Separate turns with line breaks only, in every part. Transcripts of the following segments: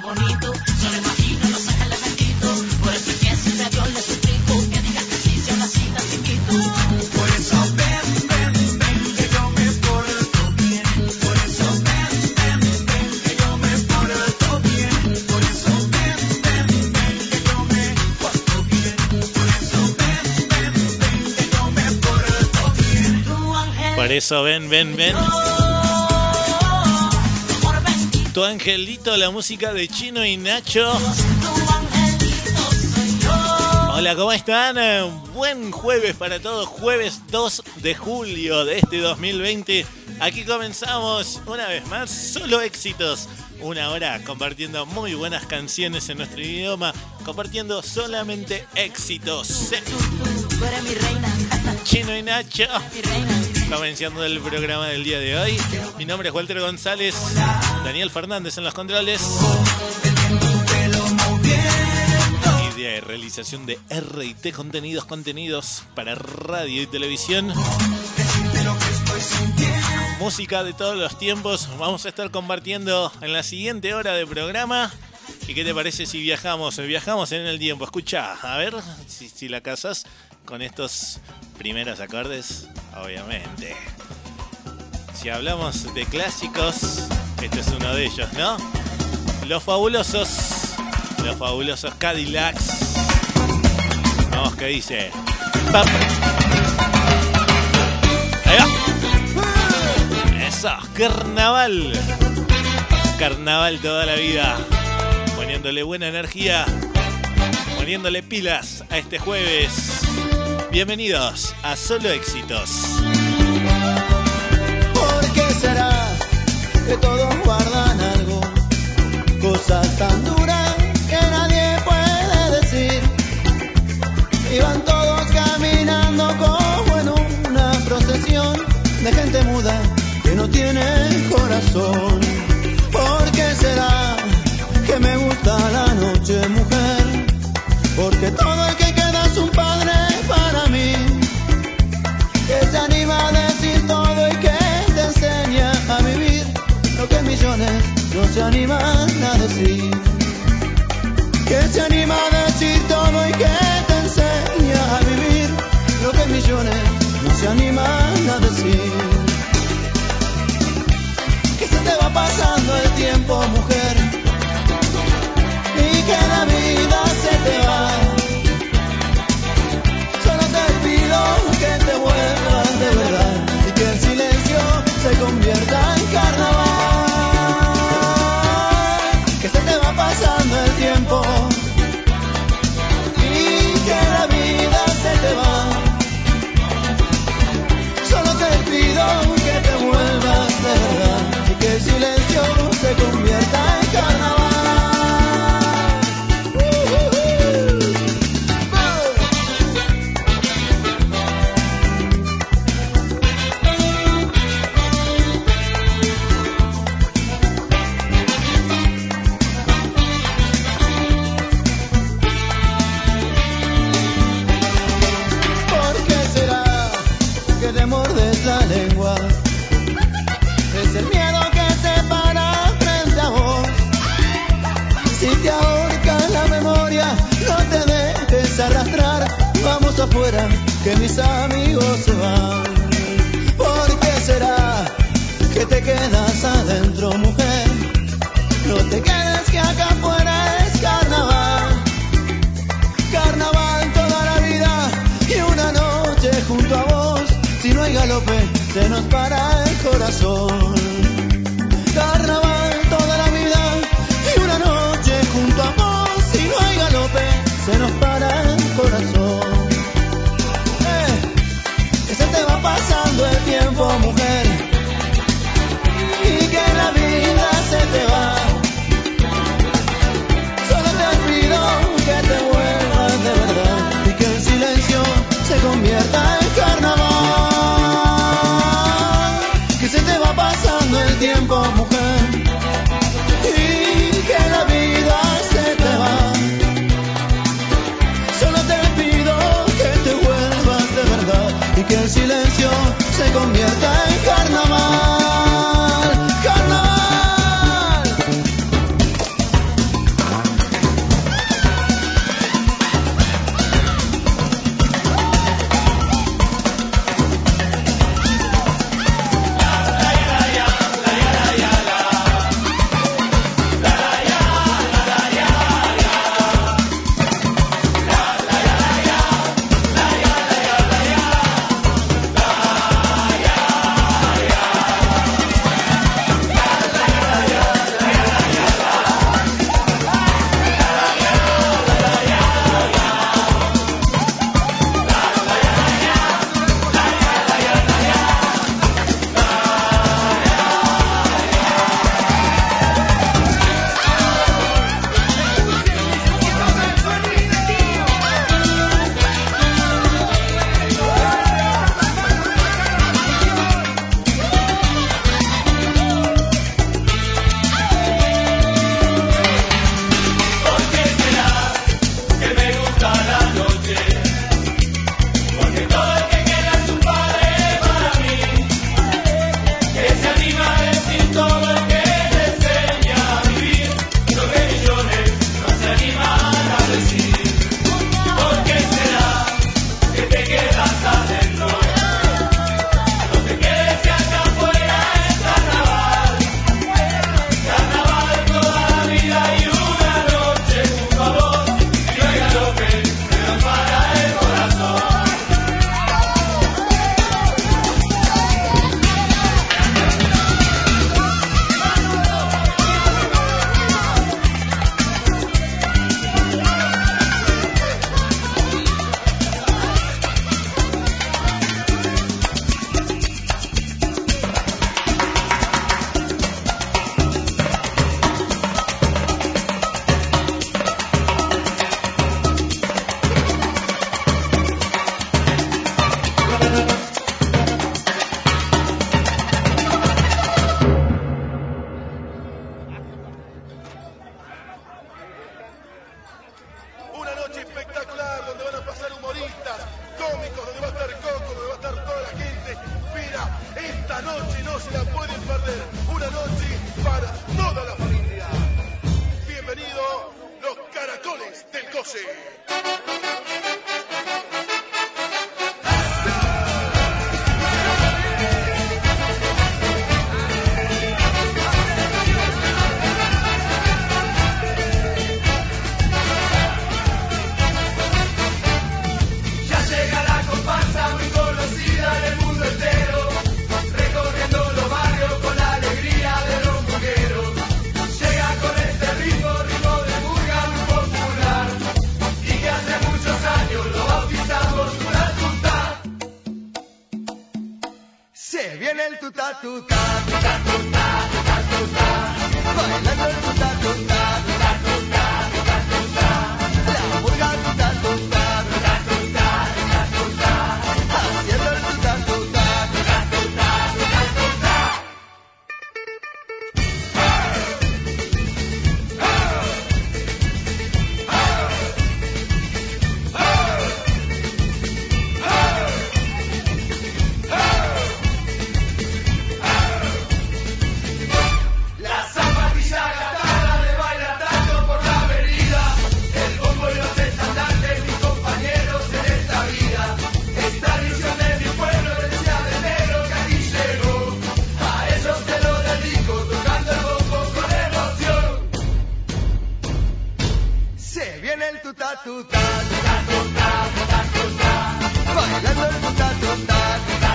Bonitos, solo imagino los ángeles benditos. Por eso es que Dios le suplico que digas que sí, si te invito. Por eso ven, ven, ven, que yo me porto bien. Por eso ven, ven, ven, que yo me porto bien. Por eso ven, ven, ven, que yo me porto bien. Por eso ven, ven, ven, que yo me porto bien.
Por eso ven, ven, ven. Tu angelito, la música de Chino y Nacho. Hola, ¿cómo están? Buen jueves para todos, jueves 2 de julio de este 2020. Aquí comenzamos una vez más, solo éxitos. Una hora compartiendo muy buenas canciones en nuestro idioma, compartiendo solamente éxitos. Chino y Nacho,
reina.
comenzando el programa del día de hoy. Mi nombre es Walter González, Daniel Fernández en los controles. Idea de realización de RT Contenidos, contenidos para radio y televisión. Música de todos los tiempos. Vamos a estar compartiendo en la siguiente hora de programa. ¿Y qué te parece si viajamos? Viajamos en el tiempo. Escucha, a ver si, si la casas con estos primeros acordes. Obviamente. Si hablamos de clásicos, este es uno de ellos, ¿no? Los fabulosos, los fabulosos Cadillacs. Vamos, que dice. Pap. Ahí va. Eso, carnaval. Carnaval toda la vida. Poniéndole buena energía. Poniéndole pilas a este jueves. Bienvenidos a Solo Éxitos.
¿Por qué será que todos guardan algo? Cosas tan duras que nadie puede decir. Y van todos caminando como en una procesión de gente muda que no tiene corazón. Que se anima a decir todo y que te enseña a vivir lo que millones no se animan a decir. Que se te va pasando el tiempo, mujer,
12. tuta tuta, tuta tuta, tuta tuta, bailando el tuta tuta.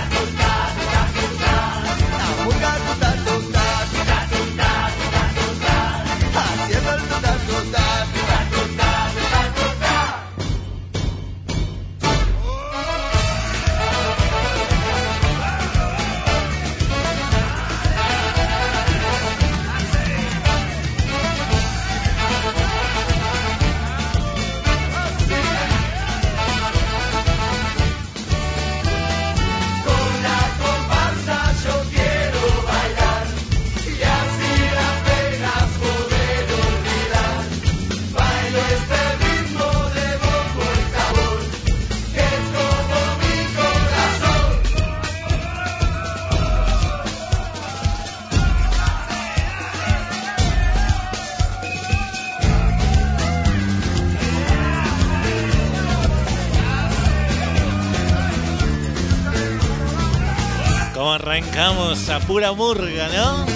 Arrancamos a pura murga, ¿no?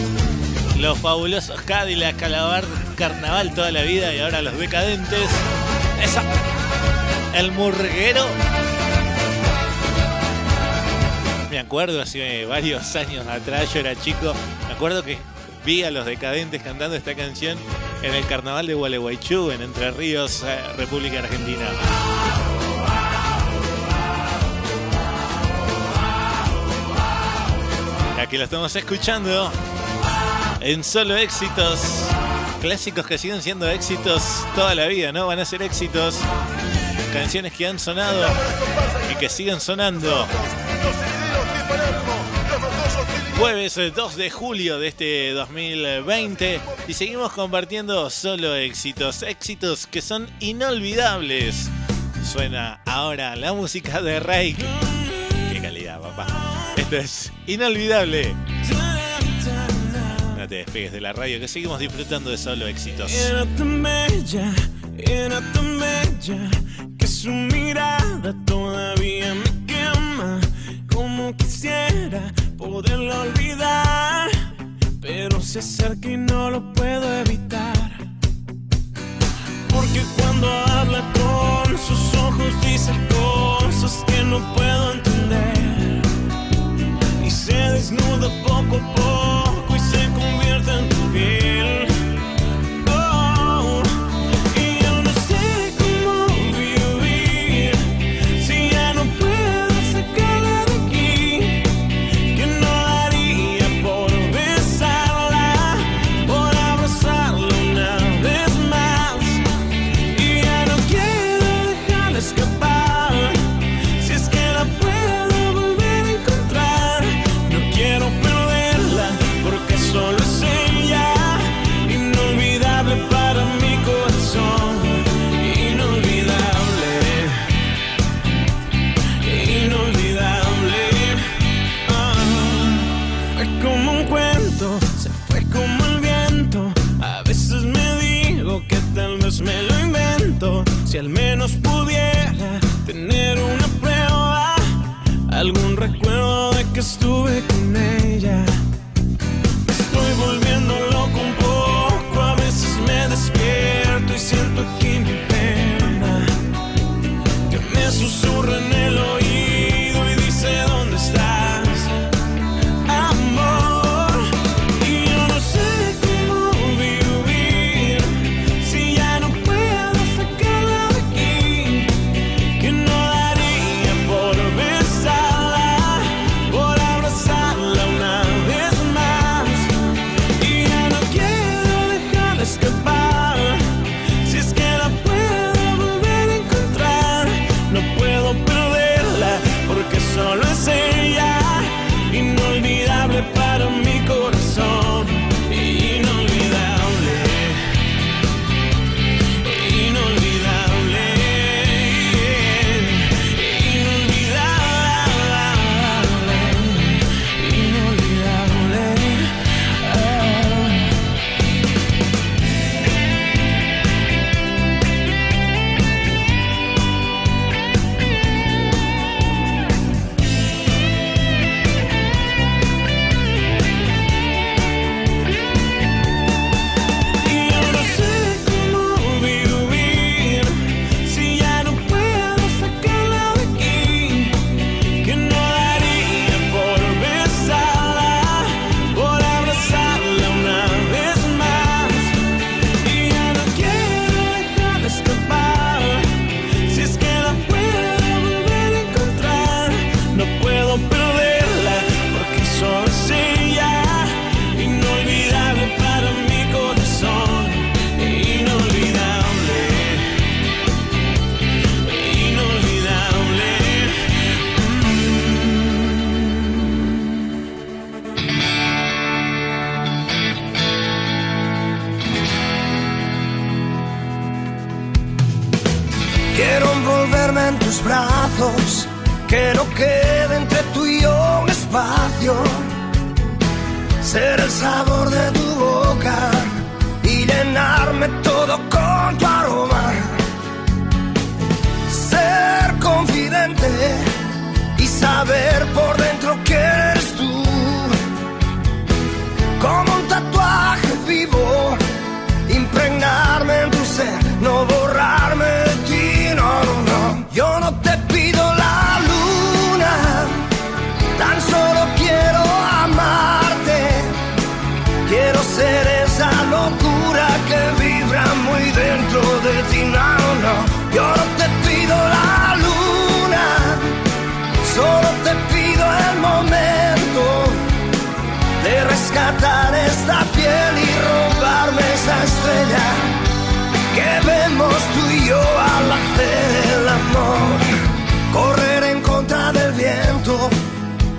Los fabulosos Cadillac, Calabar, Carnaval toda la vida y ahora los decadentes. Esa. El murguero. Me acuerdo hace varios años atrás, yo era chico, me acuerdo que vi a los decadentes cantando esta canción en el carnaval de Gualeguaychú, en Entre Ríos, eh, República Argentina. Aquí lo estamos escuchando en solo éxitos. Clásicos que siguen siendo éxitos toda la vida, ¿no? Van a ser éxitos. Canciones que han sonado y que siguen sonando. Jueves eh, 2 de julio de este 2020 y seguimos compartiendo solo éxitos, éxitos que son inolvidables. Suena ahora la música de Rake. Esto es inolvidable. No te despegues de la radio que seguimos disfrutando de solo éxitos.
Era tan bella, era tan bella que su mirada todavía me quema. Como quisiera poderla olvidar, pero se acerca y no lo puedo evitar. Porque cuando habla con sus ojos dice cosas que no puedo entender. Y se desnuda poco a poco y se convierte en tu piel.
Saber por al hacer el amor. Correr en contra del viento,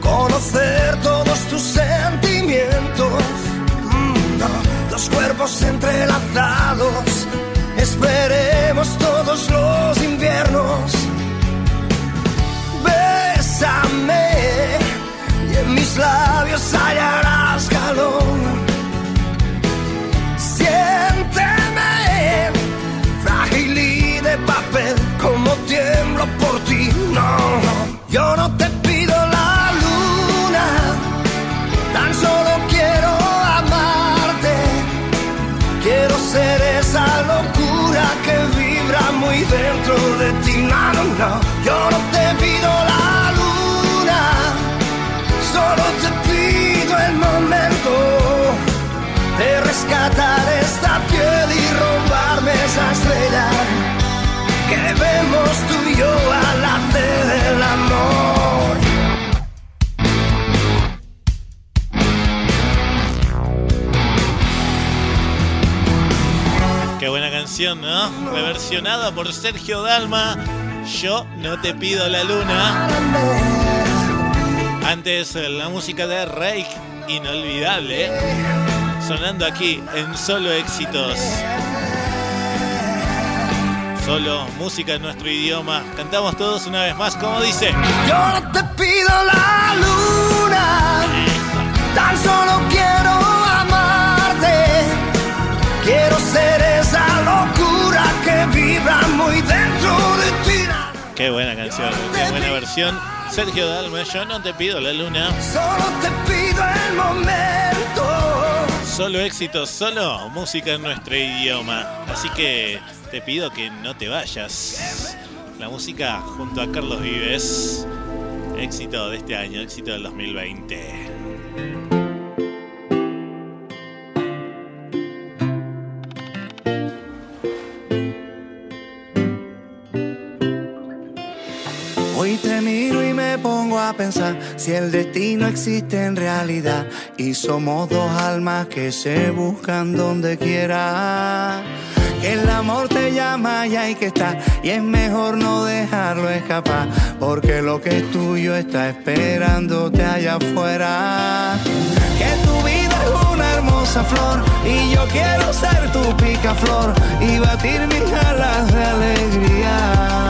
conocer todos tus sentimientos. Mm, los cuerpos entrelazados, esperemos todos los inviernos. Bésame y en mis labios hallarás calor. Yo no te pido la luna, tan solo quiero amarte. Quiero ser esa locura que vibra muy dentro de ti. No, no, yo no te
Reversionada por Sergio Dalma. Yo no te pido la luna. Antes eh, la música de Rake, inolvidable. Sonando aquí en solo éxitos. Solo música en nuestro idioma. Cantamos todos una vez más, como dice.
Yo no te pido la luna, tan solo quiero amarte. Quiero ser
Qué buena canción, qué buena versión. Sergio Dalma, yo no te pido la luna.
Solo te pido el momento.
Solo éxitos, solo música en nuestro idioma. Así que te pido que no te vayas. La música junto a Carlos Vives. Éxito de este año, éxito del 2020.
Hoy te miro y me pongo a pensar si el destino existe en realidad y somos dos almas que se buscan donde quiera. Que el amor te llama y hay que estar y es mejor no dejarlo escapar porque lo que es tuyo está esperándote allá afuera. Que tu vida es una hermosa flor y yo quiero ser tu picaflor y batir mis alas de alegría.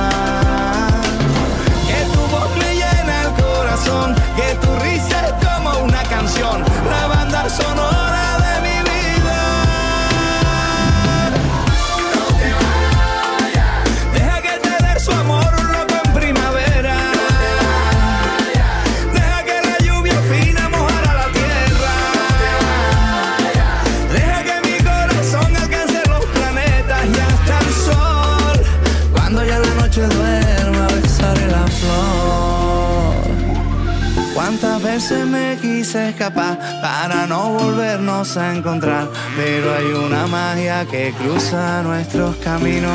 Para no volvernos a encontrar, pero hay una magia que cruza nuestros caminos.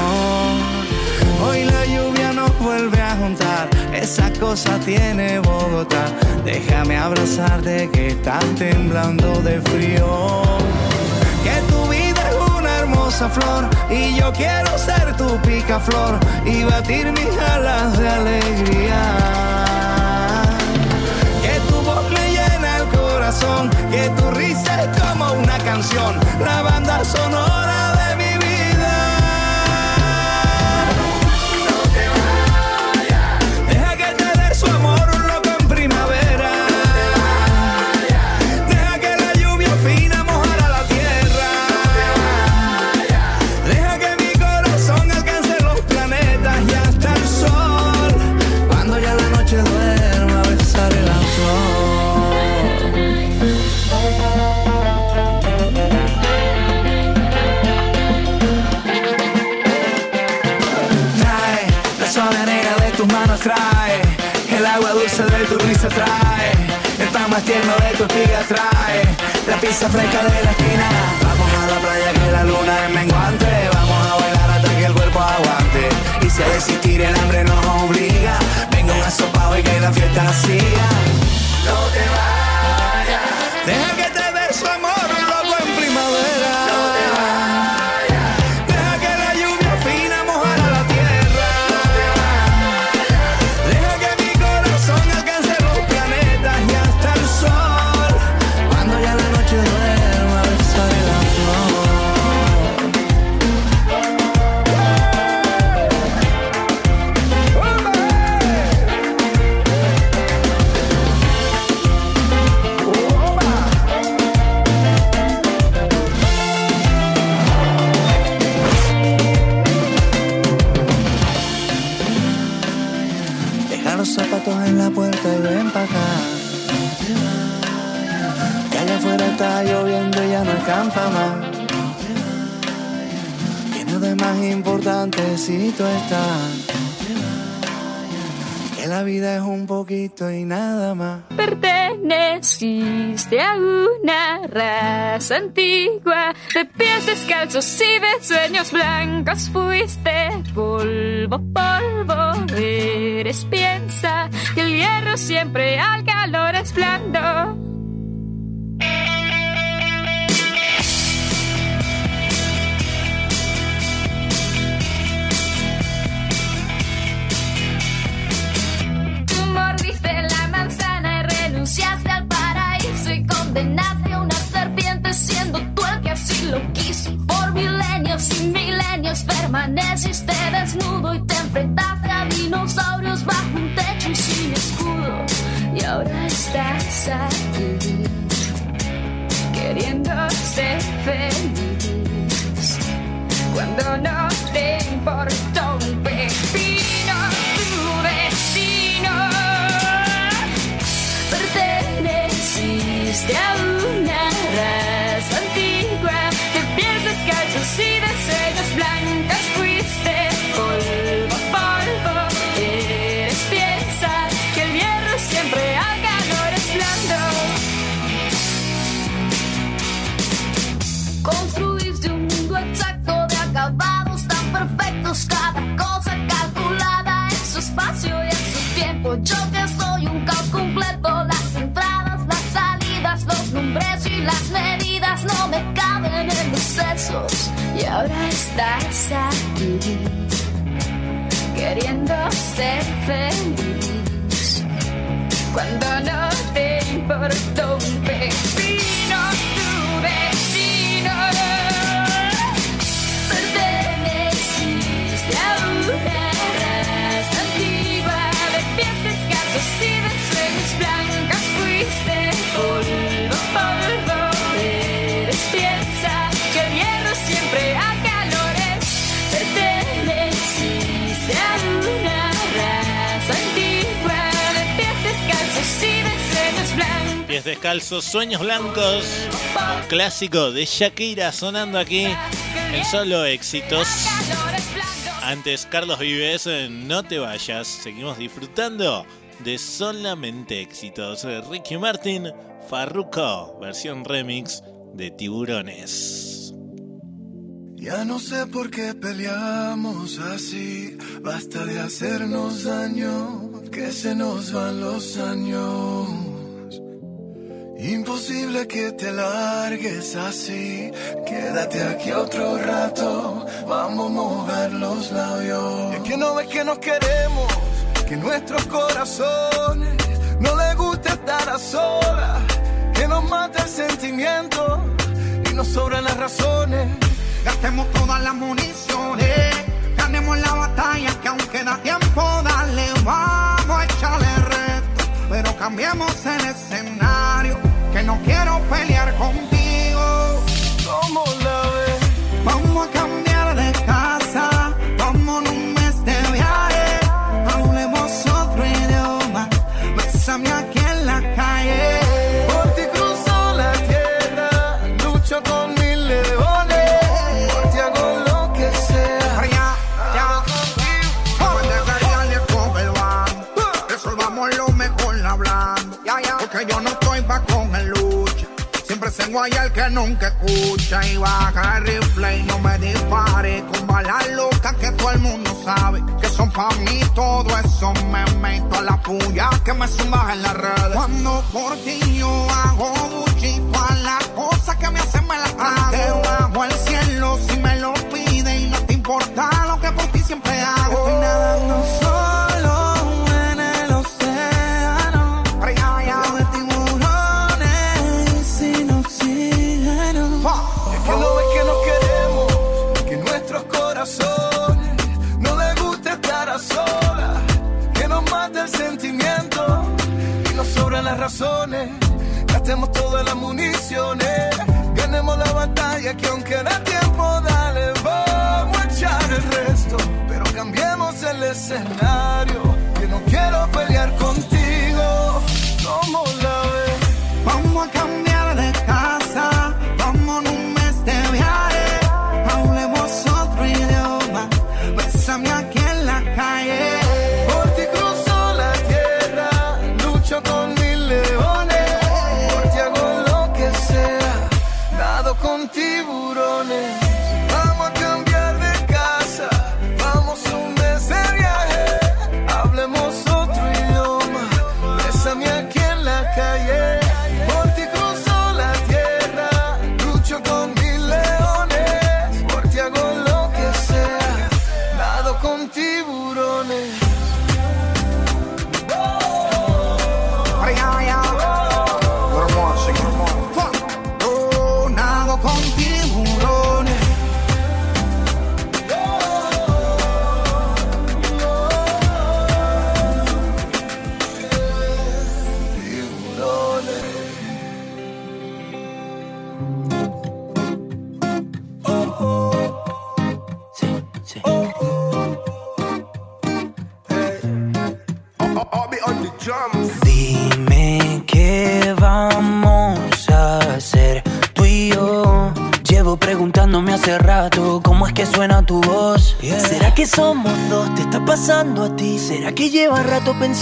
Hoy la lluvia nos vuelve a juntar, esa cosa tiene Bogotá. Déjame abrazarte que estás temblando de frío. Que tu vida es una hermosa flor y yo quiero ser tu picaflor y batir mis alas de alegría. Risa, trae el pan más tierno de tu espiga, trae la pizza fresca de la esquina. Vamos a la playa que la luna es menguante, vamos a bailar hasta que el cuerpo aguante. Y si a desistir el hambre nos obliga, venga un asopado y que la fiesta siga. No te vayas, deja que te su amor tú estás. Que la vida es un poquito y nada más.
Perteneciste a una raza antigua de pies descalzos y de sueños blancos. Fuiste polvo, polvo. Eres piensa que el hierro siempre al calor es blando. Lo quiso. Por milenios y milenios permaneciste desnudo y te enfrentaste a dinosaurios bajo un techo y sin escudo. Y ahora estás aquí queriendo ser feliz cuando no te importó un pepino feliz. Cuando no te importó un pepino Pies descalzos, sueños blancos.
Clásico de Shakira sonando aquí en solo éxitos. Antes, Carlos Vives, eh, no te vayas. Seguimos disfrutando de solamente éxitos. Ricky Martin, Farruko, versión remix de Tiburones.
Ya no sé por qué peleamos así, basta de hacernos daño, que se nos van los años. Imposible que te largues así, quédate aquí otro rato, vamos a mojar los labios. Es que no ves que nos queremos, que nuestros corazones no les gusta estar a solas, que nos mata el sentimiento y nos sobran las razones.
Gastemos todas las municiones, ganemos la batalla que aún queda tiempo, dale, vamos a echarle reto, pero cambiemos el escenario, no quiero pelear contigo. Se guaya el que nunca escucha y baja el rifle y no me dispare. Con balas locas que todo el mundo sabe que son pa' mí todo eso me meto a la puya que me sumas en la red cuando por ti yo hago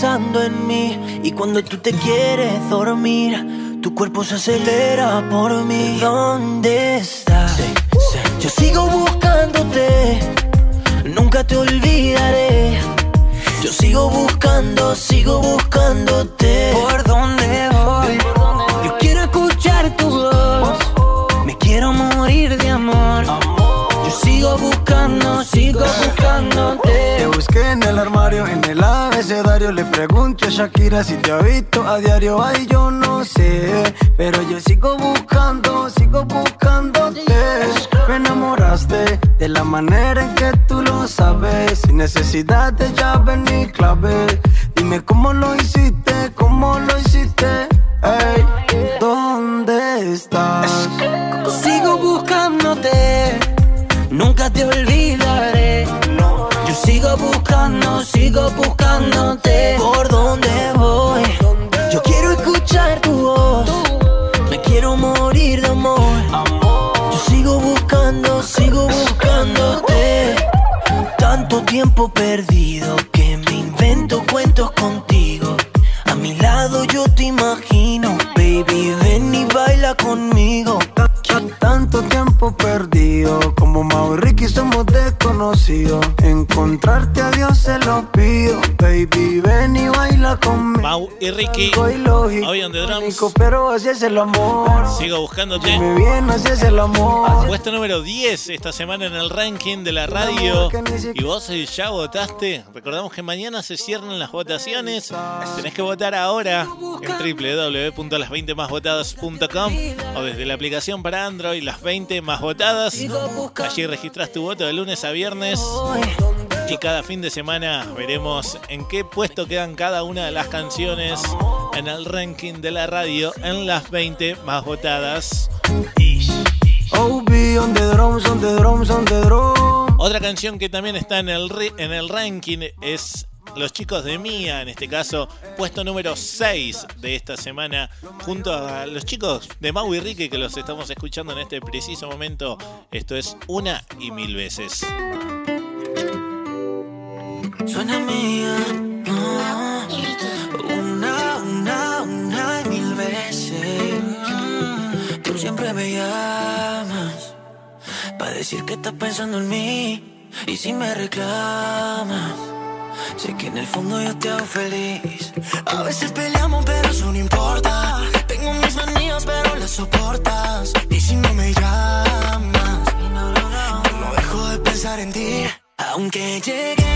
pensando en mí? Y cuando tú te quieres dormir, tu cuerpo se acelera por mí. ¿Dónde estás? Yo sigo buscándote, nunca te olvidaré. Yo sigo buscando, sigo buscándote. ¿Por dónde voy? Yo quiero escuchar tu voz. Me quiero morir de amor. Sigo buscando, sigo buscándote.
Te busqué en el armario, en el abecedario. Le pregunto a Shakira si te ha visto a diario. Ay, yo no sé, pero yo sigo buscando, sigo buscándote. Me enamoraste de la manera en que tú lo sabes. Sin necesidad de llave ni clave. Dime cómo lo hiciste, cómo lo hiciste.
Sigo buscándote. ¿Por dónde voy? Yo quiero escuchar tu voz. Me quiero morir de amor. Yo sigo buscando, sigo buscándote. Tanto tiempo perdido que me invento cuentos contigo. A mi lado yo te imagino, baby, ven y baila conmigo.
Tanto tiempo perdido, como Mau y Ricky somos Encontrarte a Dios se lo pido, baby, ven y baila conmigo.
Mau y Ricky, on the drums.
pero así es el amor.
Sigo buscándote.
Me viene, así es el amor.
Puesto número 10 esta semana en el ranking de la radio. Y vos eh, ya votaste. Recordamos que mañana se cierran las votaciones. Tenés que votar ahora en www.las20másvotadas.com o desde la aplicación para Android Las 20 más votadas. Allí registras tu voto de lunes a viernes. Y cada fin de semana veremos en qué puesto quedan cada una de las canciones en el ranking de la radio en las 20 más votadas.
Drums.
Otra canción que también está en el, en el ranking es Los chicos de Mía, en este caso, puesto número 6 de esta semana, junto a los chicos de Mau y Ricky que los estamos escuchando en este preciso momento. Esto es una y mil veces.
Suena mía. Una, una, una y mil veces. Tú siempre me llamas para decir que estás pensando en mí. Y si me reclamas, sé que en el fondo yo te hago feliz. A veces peleamos, pero eso no importa. Tengo mis manías, pero las soportas. Y si no me llamas, no dejo de pensar en ti. Aunque lleguemos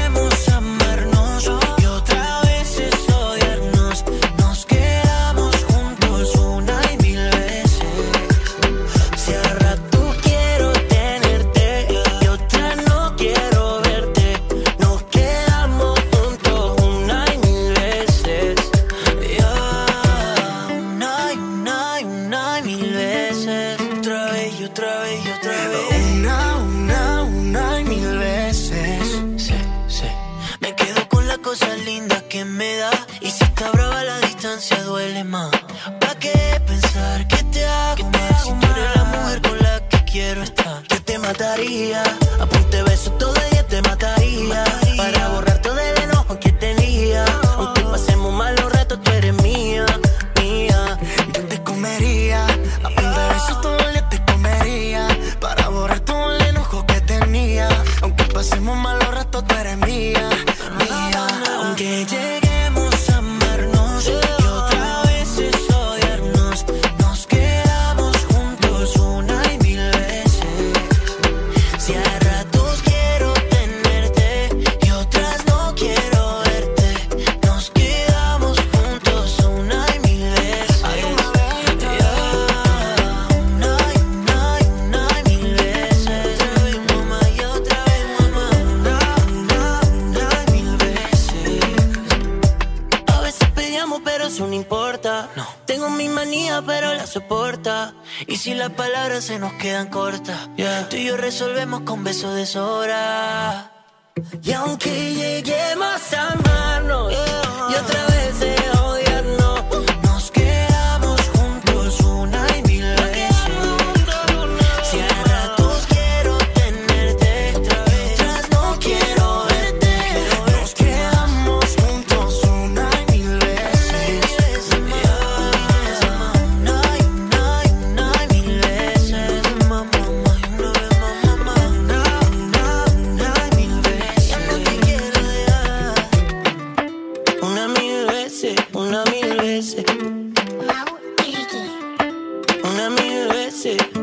se nos quedan cortas. Tú y yo resolvemos con besos de sobra.
it.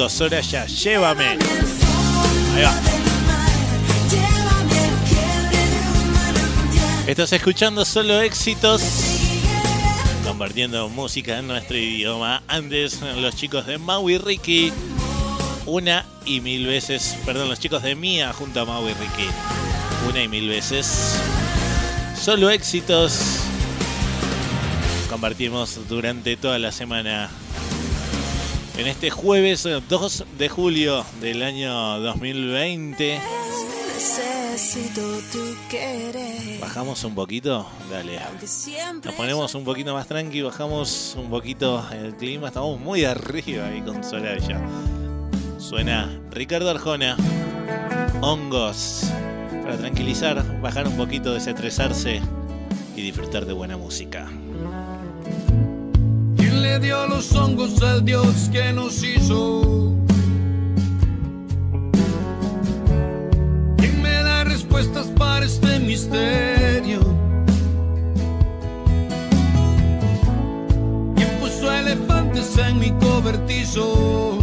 Nico Soraya, llévame. Estás escuchando solo éxitos, compartiendo música en nuestro idioma. Antes, los chicos de Maui Ricky, una y mil veces, perdón, los chicos de Mía junto a Maui Ricky, una y mil veces. Solo éxitos, compartimos durante toda la semana en este jueves eh, 2 de julio del año 2020. Bajamos un poquito, dale. Nos ponemos un poquito más tranqui, bajamos un poquito el clima, estamos muy arriba ahí con Soraya. Suena Ricardo Arjona, hongos, para tranquilizar, bajar un poquito, desestresarse y disfrutar de buena música
dio los hongos al Dios que nos hizo. ¿Quién me da respuestas para este misterio? ¿Quién puso elefantes en mi cobertizo?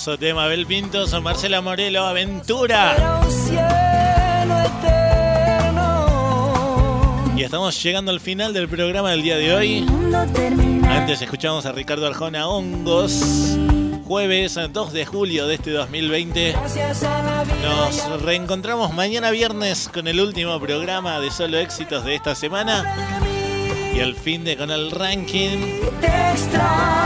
Hermoso tema, Bel Pintos, Marcela Morelo, Aventura. Y estamos llegando al final del programa del día de hoy. Antes escuchamos a Ricardo Arjona Hongos. Jueves 2 de julio de este 2020.
Gracias a la vida.
Nos reencontramos mañana viernes con el último programa de solo éxitos de esta semana. Y el fin de con el ranking.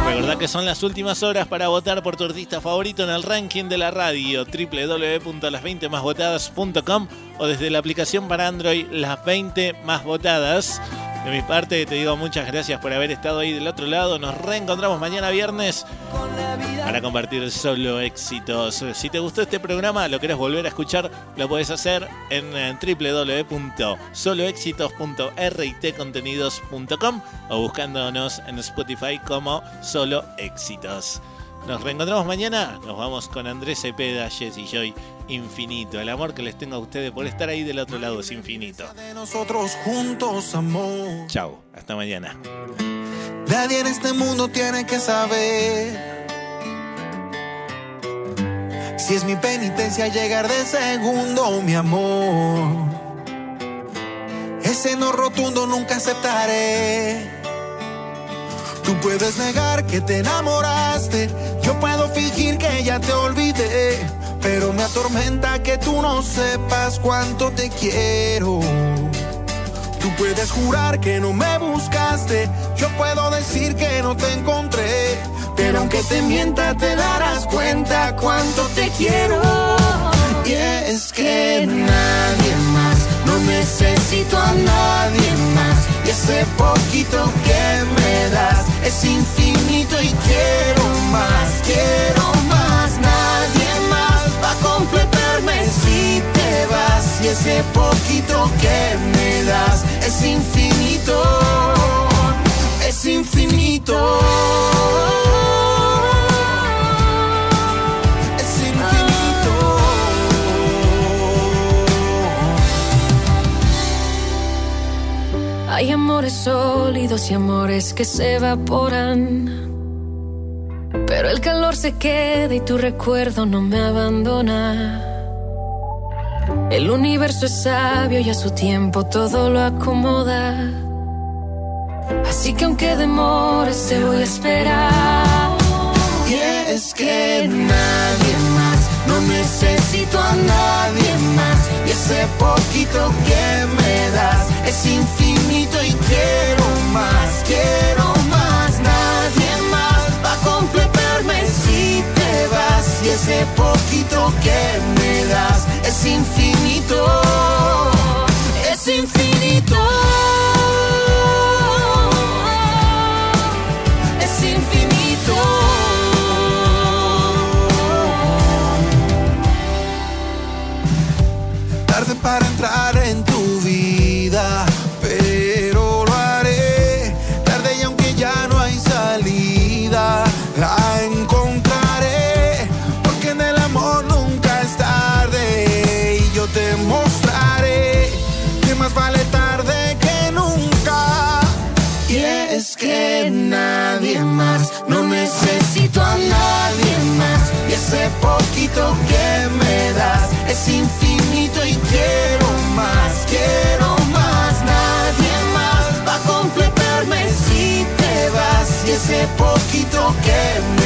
Recordá que son las últimas horas para votar por tu artista favorito en el ranking de la radio www.las20másvotadas.com o desde la aplicación para Android Las 20 Más Votadas. De mi parte te digo muchas gracias por haber estado ahí del otro lado. Nos reencontramos mañana viernes para compartir solo éxitos. Si te gustó este programa, lo querés volver a escuchar, lo podés hacer en www.soloéxitos.ritcontenidos.com o buscándonos en Spotify como Solo Éxitos. Nos reencontramos mañana. Nos vamos con Andrés Cepeda, Jessy Joy, infinito. El amor que les tengo a ustedes por estar ahí del otro lado es infinito.
De nosotros juntos, amor.
Chau, hasta mañana.
Nadie en este mundo tiene que saber si es mi penitencia llegar de segundo, mi amor. Ese no rotundo nunca aceptaré. Tú puedes negar que te enamoraste, yo puedo fingir que ya te olvidé, pero me atormenta que tú no sepas cuánto te quiero. Tú puedes jurar que no me buscaste, yo puedo decir que no te encontré, pero aunque te mienta te darás cuenta cuánto te quiero. Y es que nadie más, necesito a nadie más, y ese poquito que me das es infinito y quiero más, quiero más, nadie más va a completarme si te vas, y ese poquito que me das es infinito, es infinito.
Hay amores sólidos y amores que se evaporan. Pero el calor se queda y tu recuerdo no me abandona. El universo es sabio y a su tiempo todo lo acomoda. Así que aunque demores te voy a esperar.
Y es que nadie más, no necesito a nadie más. Y ese poquito que me das es infinito y quiero más, quiero más. Nadie más va a completarme si te vas. Y ese poquito que me das es infinito, que me das. Es infinito y quiero más, quiero más, nadie más va a completarme si te vas. Y ese poquito que me